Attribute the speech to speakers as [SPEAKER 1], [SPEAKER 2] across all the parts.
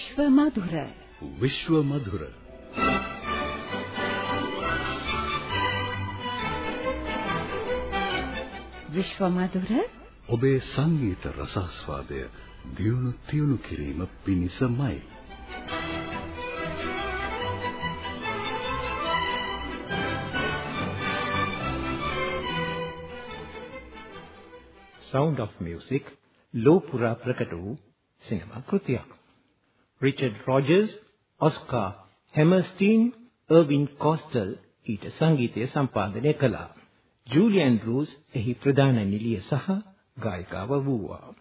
[SPEAKER 1] විශ්ව මధుර
[SPEAKER 2] විශ්ව මధుර
[SPEAKER 1] විශ්ව මధుර
[SPEAKER 2] ඔබේ සංගීත රසාස්වාදය දියුණු තියුණු කිරීම පිණිසමයි
[SPEAKER 3] Sound of Music ලෝපුරා ප්‍රකට වූ සිනමා කෘතියක් රිචඩ් රොජර්ස්, ඔස්කා හැමර්ස්ටීන්, අර්වින් කොස්ටල් ඊට සංගීතය සම්පාදනය කළා. ජූලියන් රූස් එහි ප්‍රධාන නිලිය සහ ගායිකාව වූවා.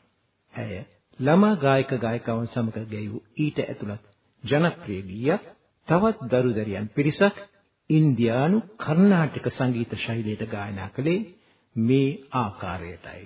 [SPEAKER 3] ඇය ළමා ගායක ගායිකාවන් සමග ගැයූ ඊට ඇතුළත් ජනප්‍රිය ගීයක් තවත් දරුදරියන් පිරිසක් ඉන්දියානු කර්ණාටක සංගීත ශෛලියට ගායනා කළේ මේ ආකාරයටයි.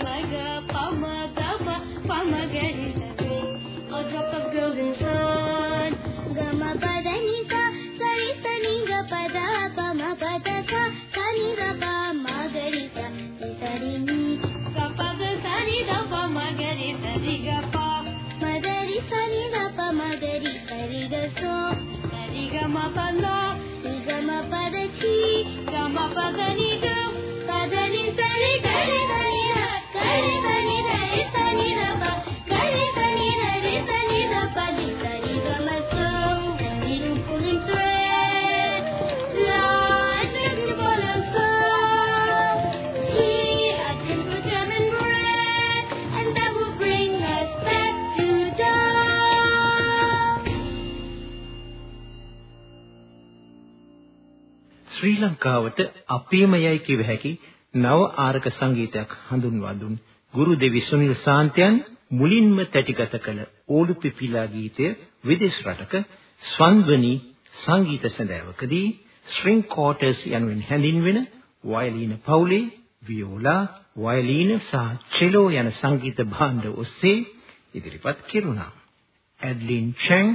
[SPEAKER 4] इदमानि
[SPEAKER 3] ලංකාවට අපේම යයි කිව හැකි නව ආරක සංගීතයක් හඳුන්වා දුන් ගුරු දෙවි සුනිල් සාන්තයන් මුලින්ම තැටිගත කළ ඕලු පිපිලා ගීතය විදේශ රටක ස්වන්දනි සංගීත සඳෑවකදී ස්ට්‍රින්ග් කෝටර්ස් යනුවෙන් හැඳින්වෙන වයලීන පවුලේ වියෝලා වයලීන සහ චෙලෝ යන සංගීත භාණ්ඩ ඔස්සේ ඉදිරිපත් කෙරුණා. ඇඩ්ලින් චෙන්,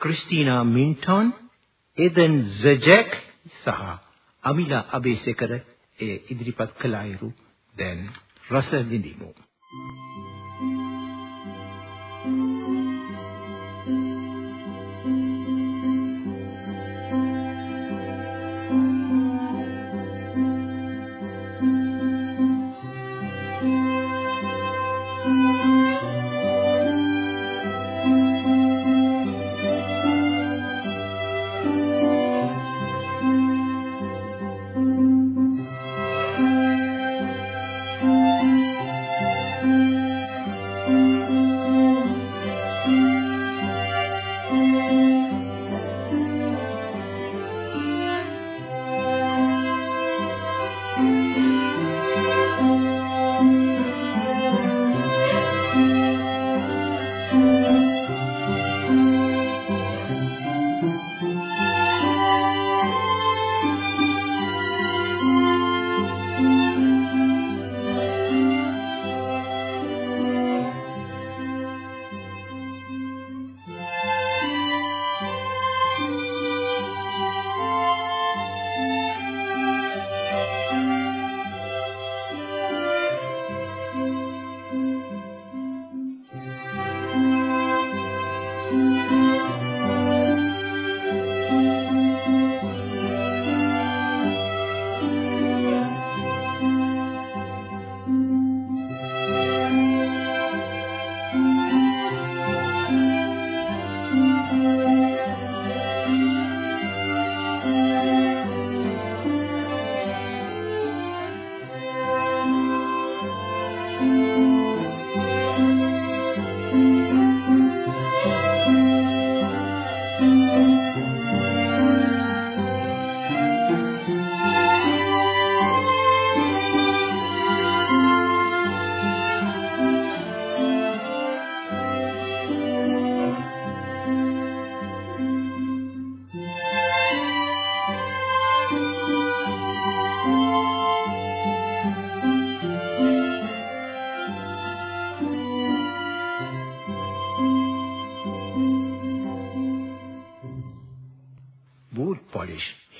[SPEAKER 3] ක්‍රිස්ටිනා මින්ටන්, එදන් සජෙක් සහ අමිලා අබේසේකර එය ඉදිරිපත් කළ අයුරු දැන් රස විඳිමු. Thank you.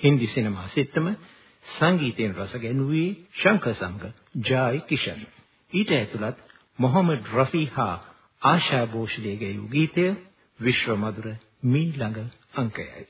[SPEAKER 3] හින්දි සිනමා සිත්තම සංගීතයෙන් රස ගැන්වුවේ ශංකර් සංඝ ජායි කිෂන්. ඊට ඇතුළත් මොහමඩ් රෆී හා ආශා භෝෂ්ලේ ගැයූ ගීතය විශ්ව මధుර මී ළඟ අංකයයි.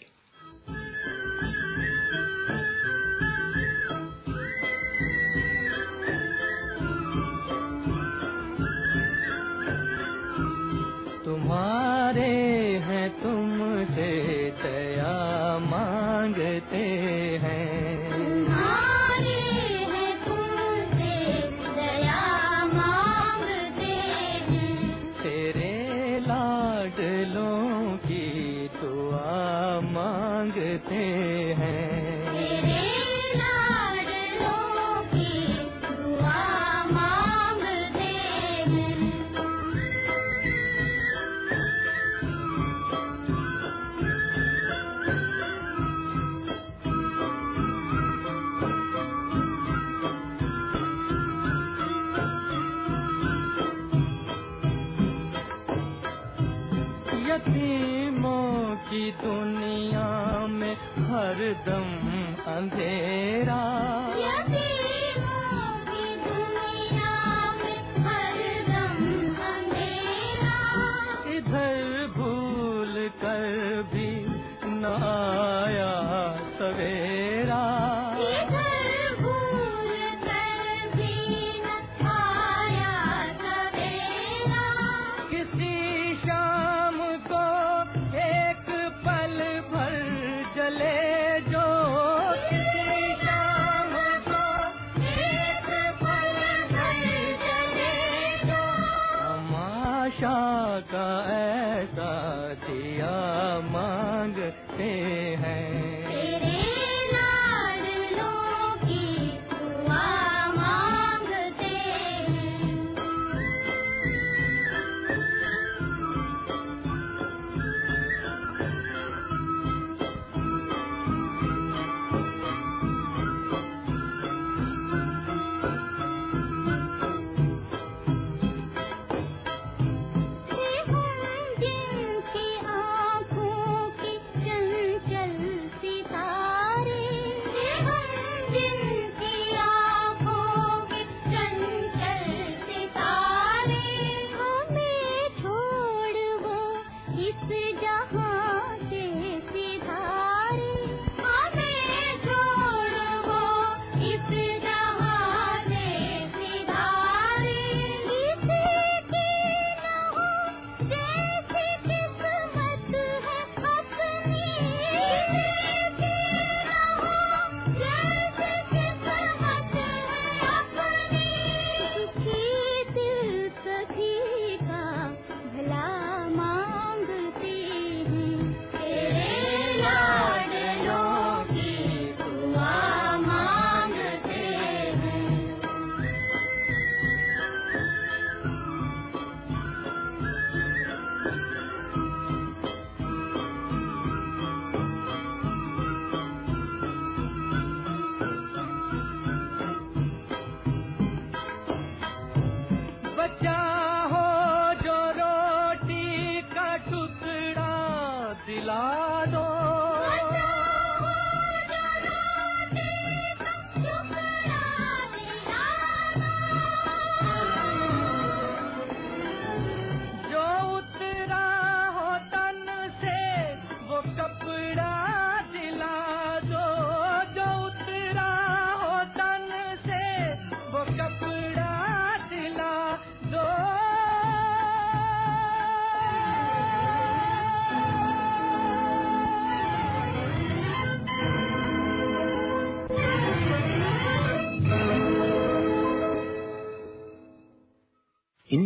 [SPEAKER 5] यतीमों की दुनिया में हर दम अंधेरा। इधर भूल कर भी न आया सवेरा। आशा का ऐसा दिया मांगते हैं।
[SPEAKER 4] तेरे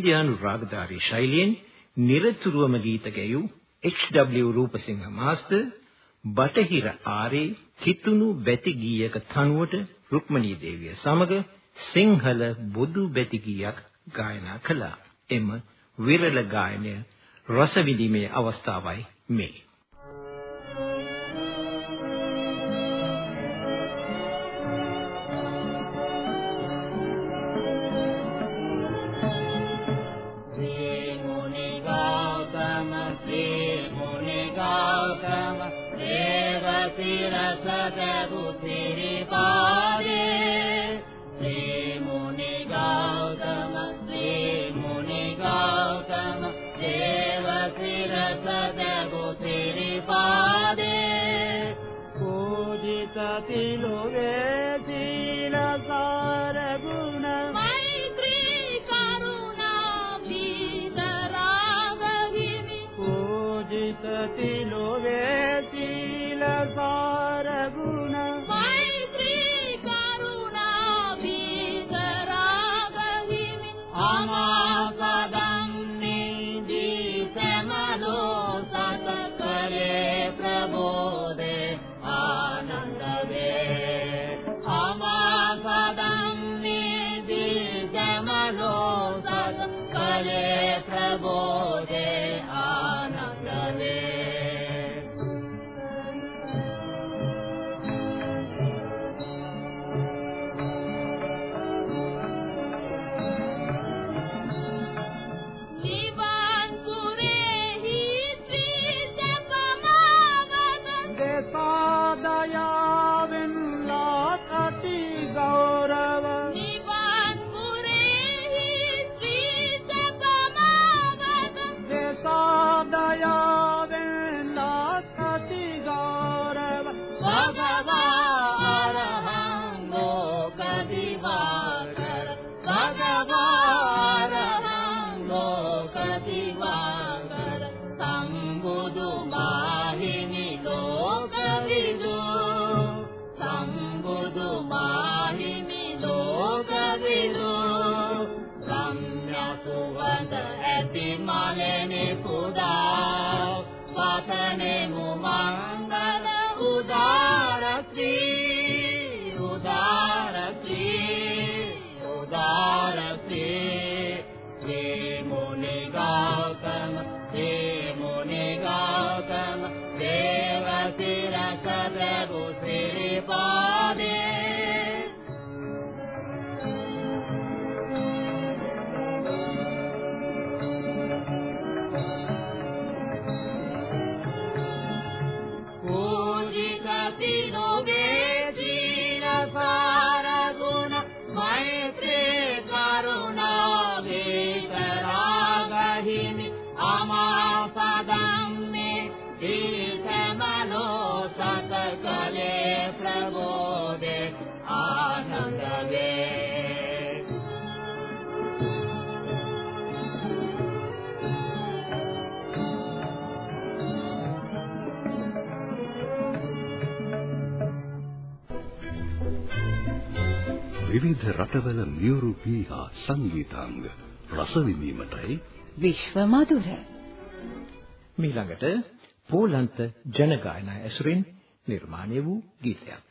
[SPEAKER 3] ඉන්දියානු රාගධාරී ශෛලියෙන් නිරතුරුවම ගීත ගැයූ H.W. රූපසිංහ මාස්ටර් බටහිර ආරේ කිතුණු බැති ගීයක තනුවට රුක්මනී දේවිය සමග සිංහල බොදු බැති ගීයක් ගායනා කළා. එම විරල ගායනය රස විඳීමේ අවස්ථාවයි මේ.
[SPEAKER 6] ti lo ve
[SPEAKER 2] විවිධ රටවල මියුරු පීහා සංගීතාංග රස විඳීමටයි.
[SPEAKER 1] විශ්ව මధుර
[SPEAKER 3] මීළඟට පෝලන්ත ජනගායනා ඇසුරින් නිර්මාණය වූ ගීතයක්.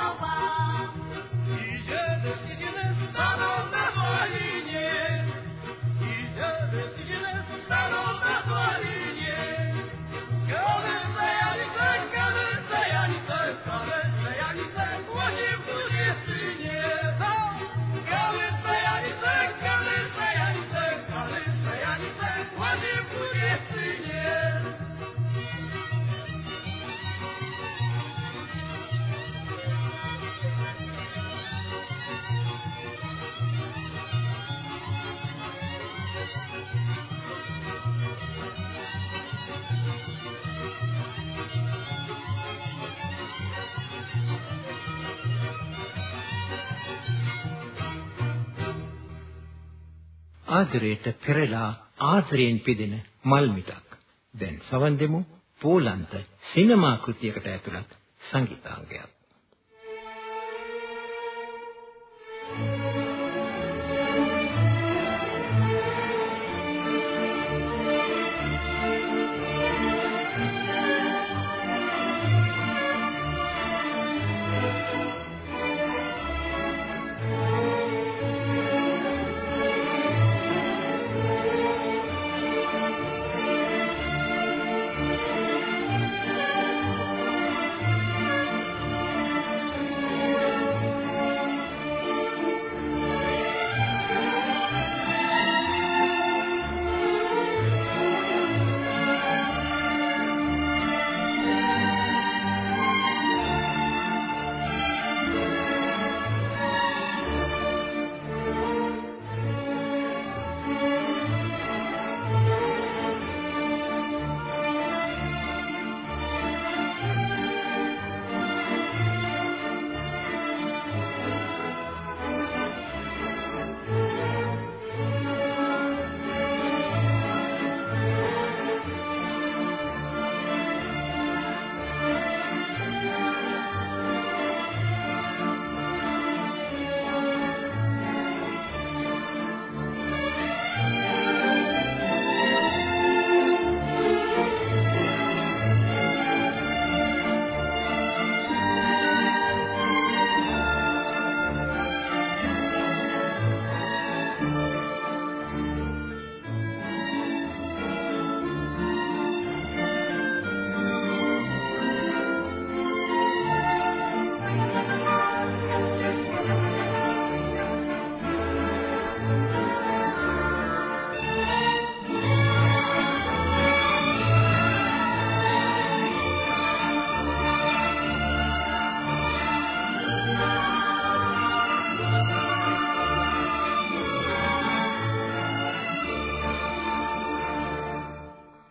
[SPEAKER 3] ආදරයට පෙරලා ආදරයෙන් පිදෙන මල් මිටක්. දැන් සවන් දෙමු පෝලන්ත සිනමා කෘතියකට ඇතුළත් සංගීතාංගයක්.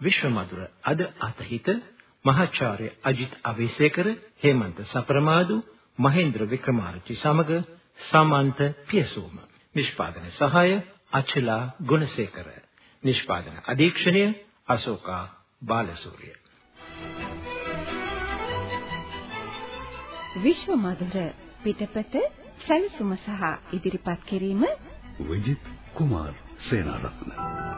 [SPEAKER 3] විශ්වමధుර අද අතහිත මහාචාර්ය අජිත් අවේසේකර හේමන්ත සපරමාදු මහේන්ද්‍ර වික්‍රමාරච්චි සමග සමන්ත පියසෝම. නිෂ්පාදන සහාය අචලා ගුණසේකර. නිෂ්පාදන අධීක්ෂණය අශෝකා බාලසූරිය.
[SPEAKER 1] විශ්වමధుර පිටපත සැලසුම සහ ඉදිරිපත් කිරීම
[SPEAKER 2] විජිත් කුමාර් සේනාරත්න